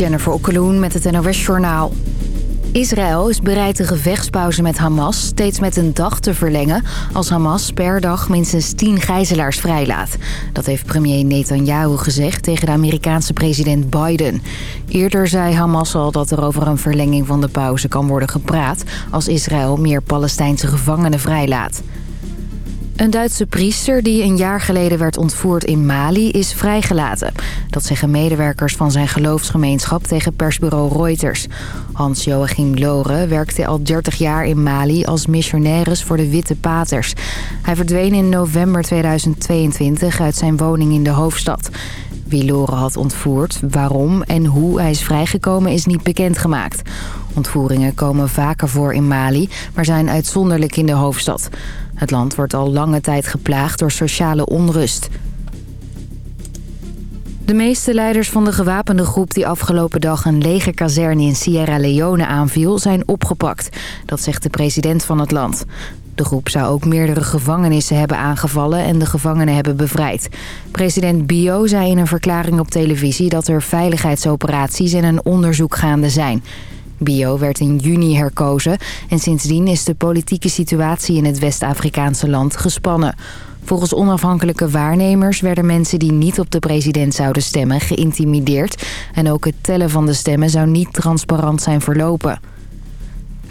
Jennifer Okkeloen met het NOS Journaal. Israël is bereid de gevechtspauze met Hamas steeds met een dag te verlengen... als Hamas per dag minstens 10 gijzelaars vrijlaat. Dat heeft premier Netanyahu gezegd tegen de Amerikaanse president Biden. Eerder zei Hamas al dat er over een verlenging van de pauze kan worden gepraat... als Israël meer Palestijnse gevangenen vrijlaat. Een Duitse priester die een jaar geleden werd ontvoerd in Mali is vrijgelaten. Dat zeggen medewerkers van zijn geloofsgemeenschap tegen persbureau Reuters. Hans-Joachim Loren werkte al 30 jaar in Mali als missionaris voor de Witte Paters. Hij verdween in november 2022 uit zijn woning in de hoofdstad. Wie Loren had ontvoerd, waarom en hoe hij is vrijgekomen is niet bekendgemaakt. Ontvoeringen komen vaker voor in Mali, maar zijn uitzonderlijk in de hoofdstad. Het land wordt al lange tijd geplaagd door sociale onrust. De meeste leiders van de gewapende groep die afgelopen dag een legerkazerne in Sierra Leone aanviel zijn opgepakt. Dat zegt de president van het land. De groep zou ook meerdere gevangenissen hebben aangevallen en de gevangenen hebben bevrijd. President Bio zei in een verklaring op televisie dat er veiligheidsoperaties en een onderzoek gaande zijn. Bio werd in juni herkozen en sindsdien is de politieke situatie in het West-Afrikaanse land gespannen. Volgens onafhankelijke waarnemers werden mensen die niet op de president zouden stemmen geïntimideerd. En ook het tellen van de stemmen zou niet transparant zijn verlopen.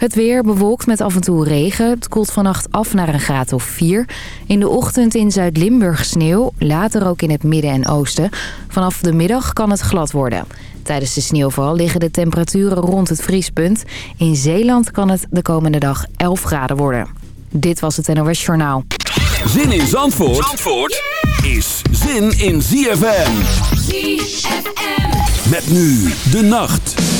Het weer bewolkt met af en toe regen. Het koelt vannacht af naar een graad of 4. In de ochtend in Zuid-Limburg sneeuw. Later ook in het midden en oosten. Vanaf de middag kan het glad worden. Tijdens de sneeuwval liggen de temperaturen rond het vriespunt. In Zeeland kan het de komende dag 11 graden worden. Dit was het NOS Journaal. Zin in Zandvoort, Zandvoort is zin in ZFM. ZFM. Met nu de nacht.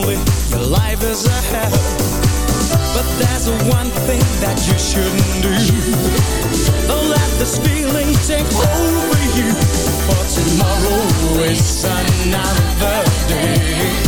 lonely, your life is a hell. But there's one thing that you shouldn't do. Don't let this feeling take over you. For tomorrow is another day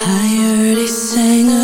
I already sang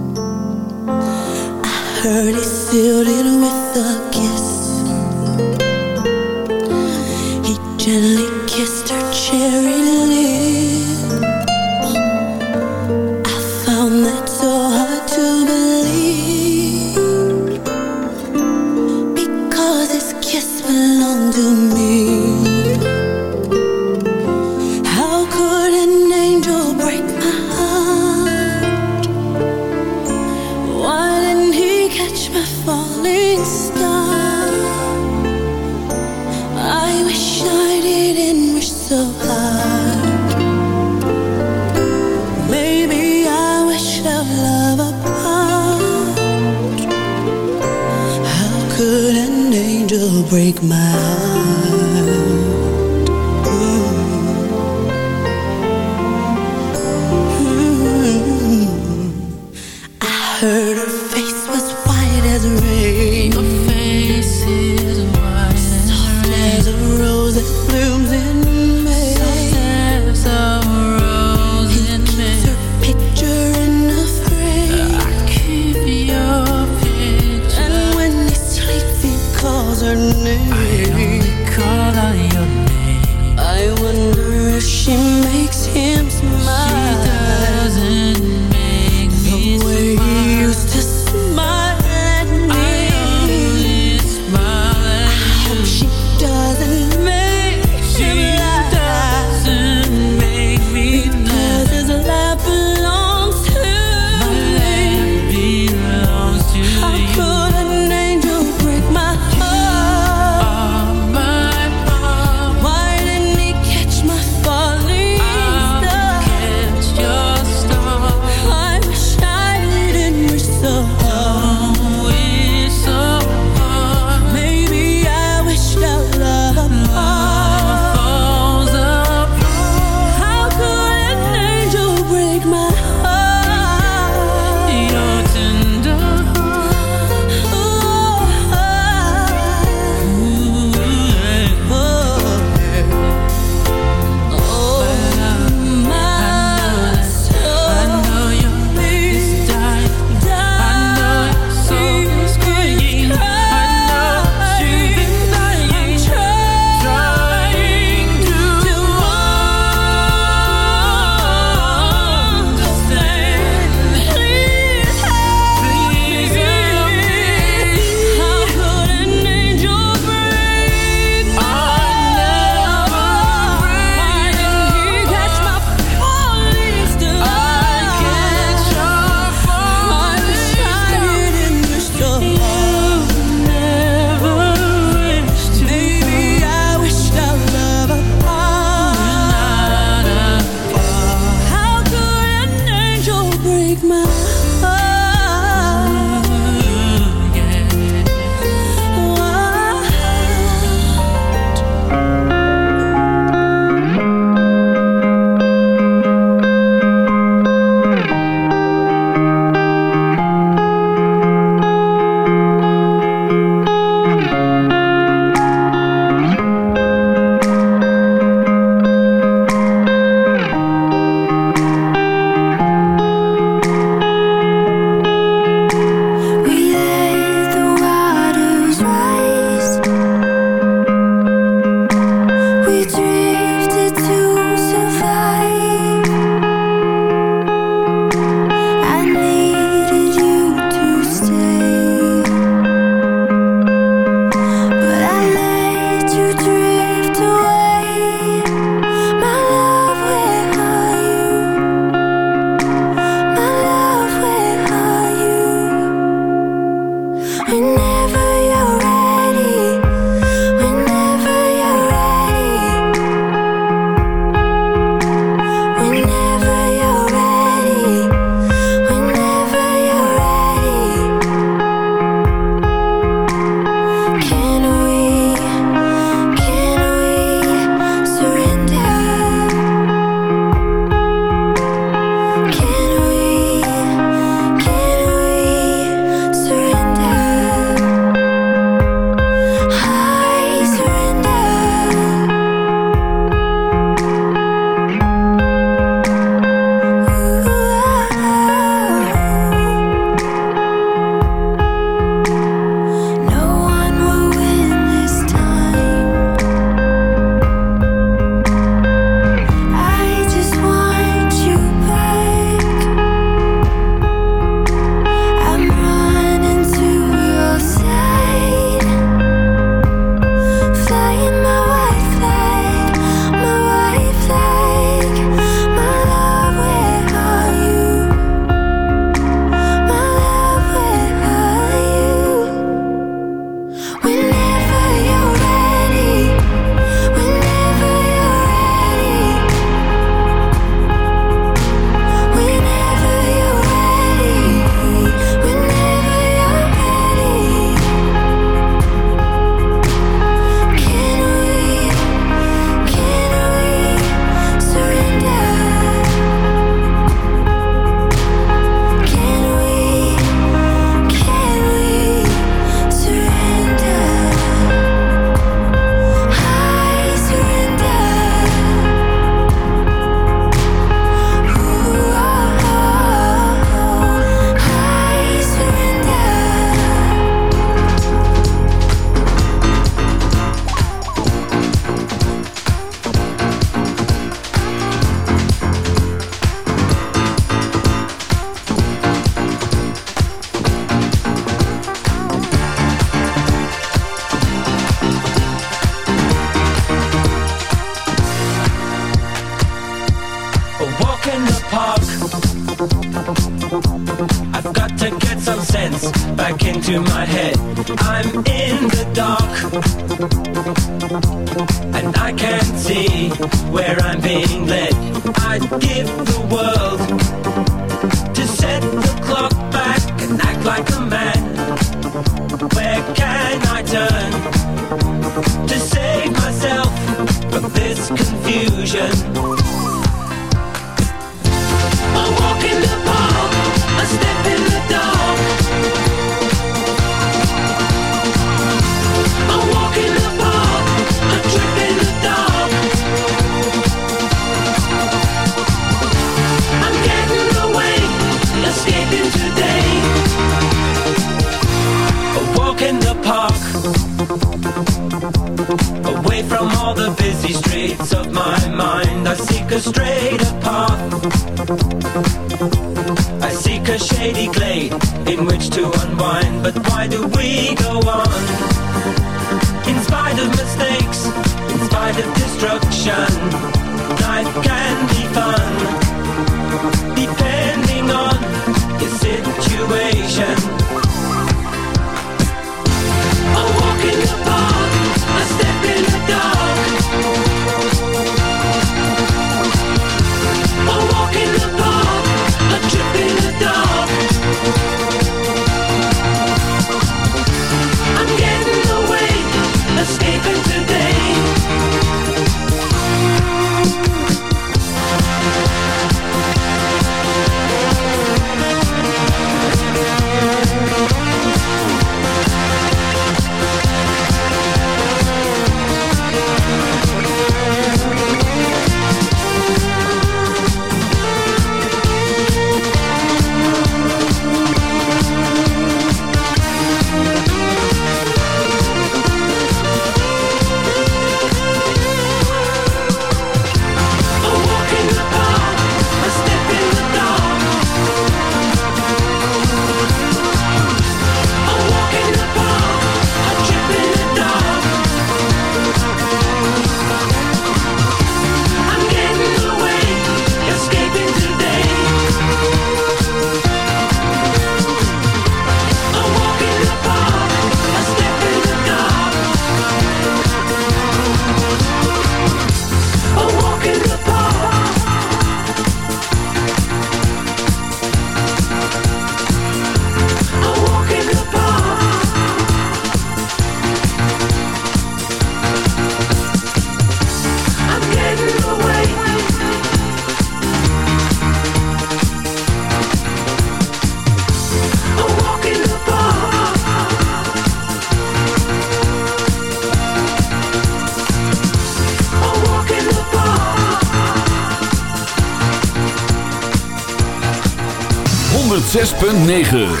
106.9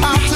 I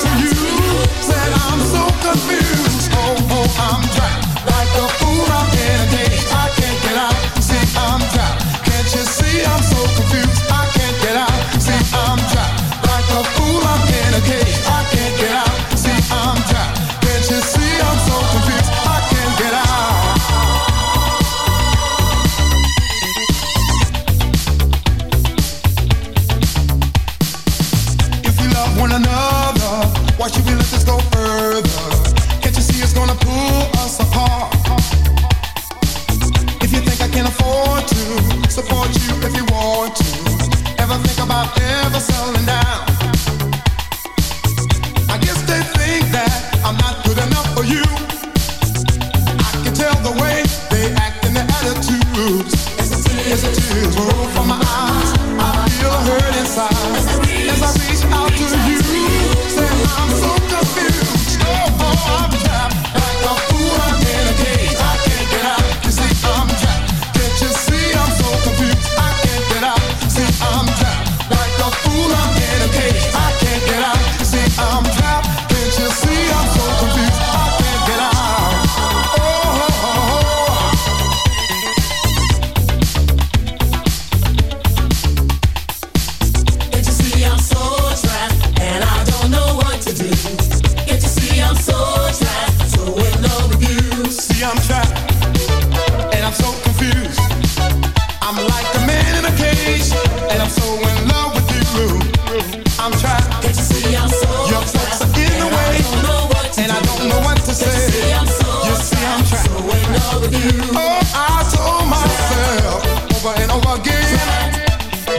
Oh, I told myself over and over again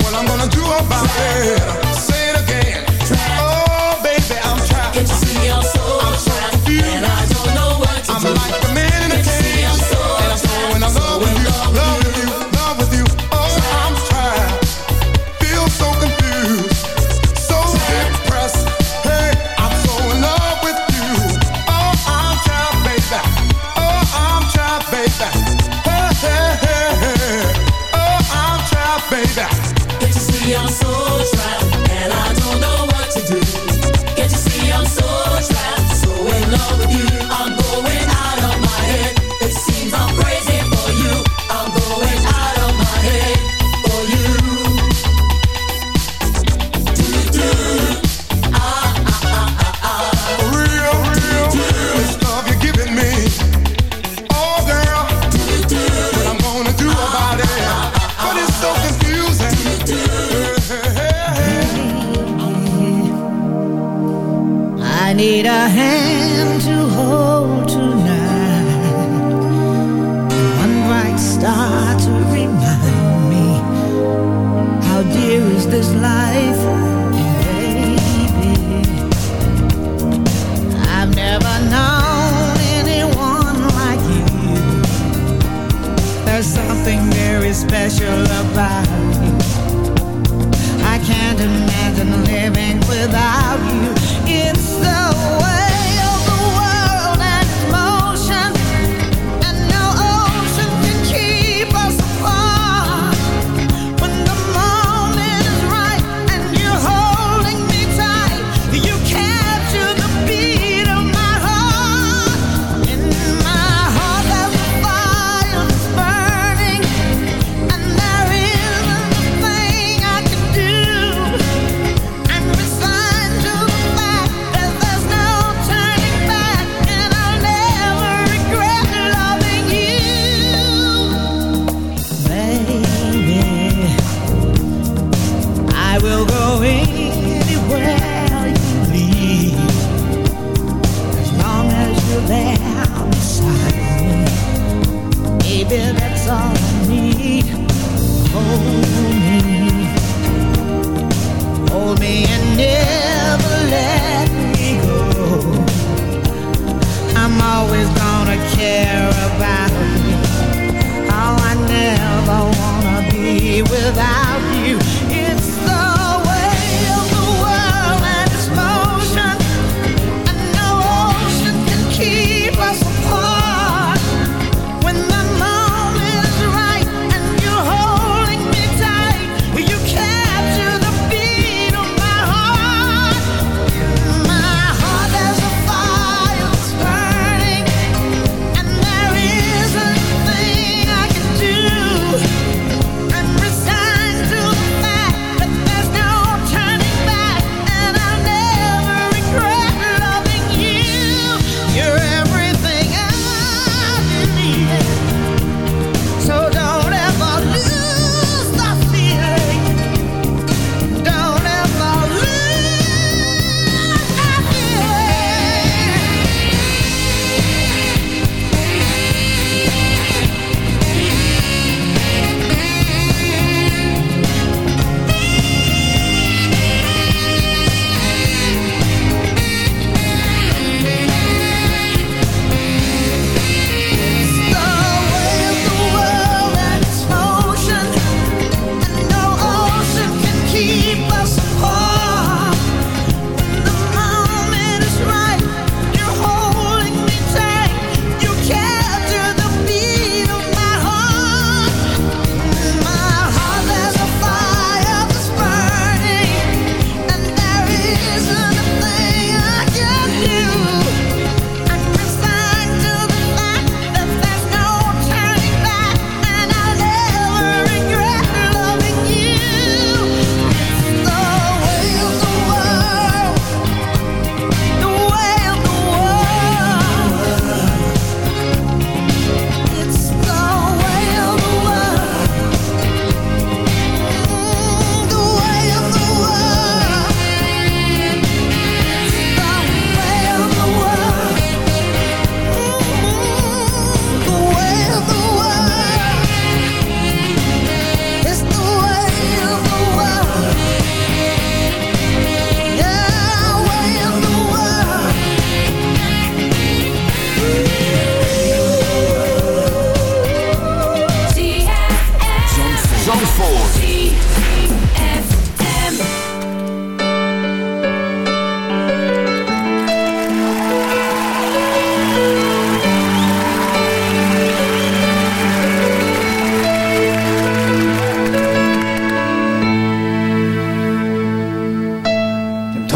what I'm gonna do about it.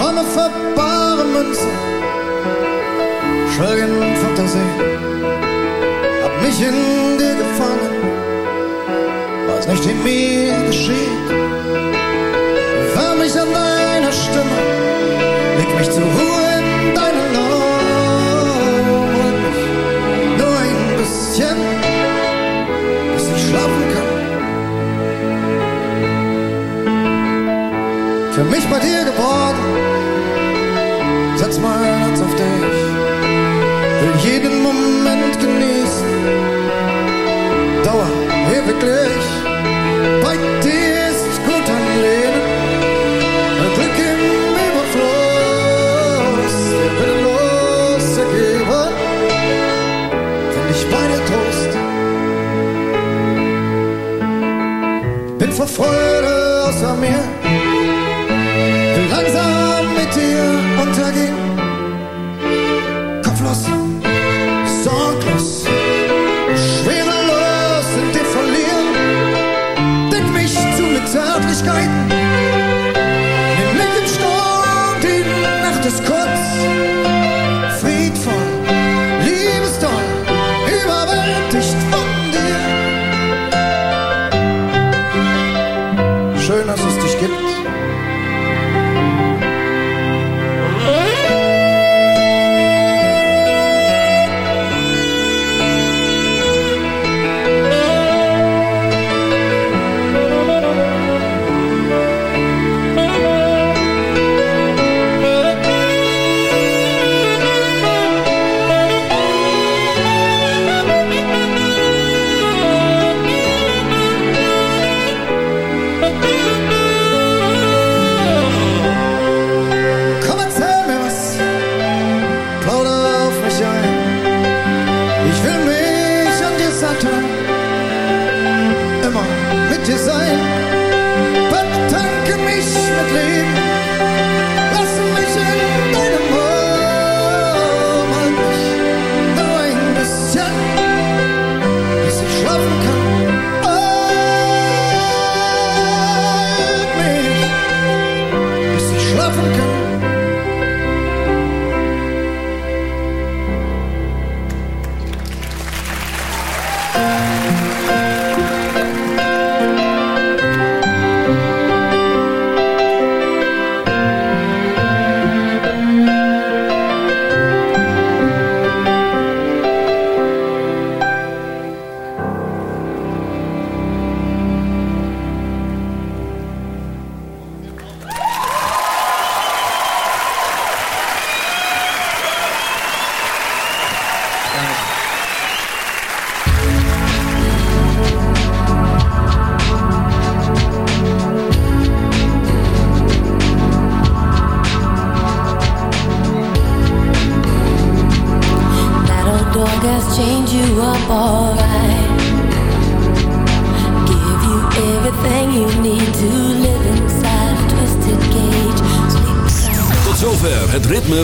Träume für bare Münze, Schwelgen und Fantasie. Hab mich in dir gefangen, weiß nicht, wie mir geschieht. Wärm mich an deiner Stimme, leg mich zur Ruhe in deinen mich nur ein bisschen, bis ich schlafen kann. Für mich bei dir geboren, jeden Moment genießen, Dauer ewiglich. Bei dir ist gut am Leben, ein Glück im Überfluss, der willenlos ergeben, find ich bei dir Trost. Bin vor Freude außer mir, will langsam mit dir untergehen.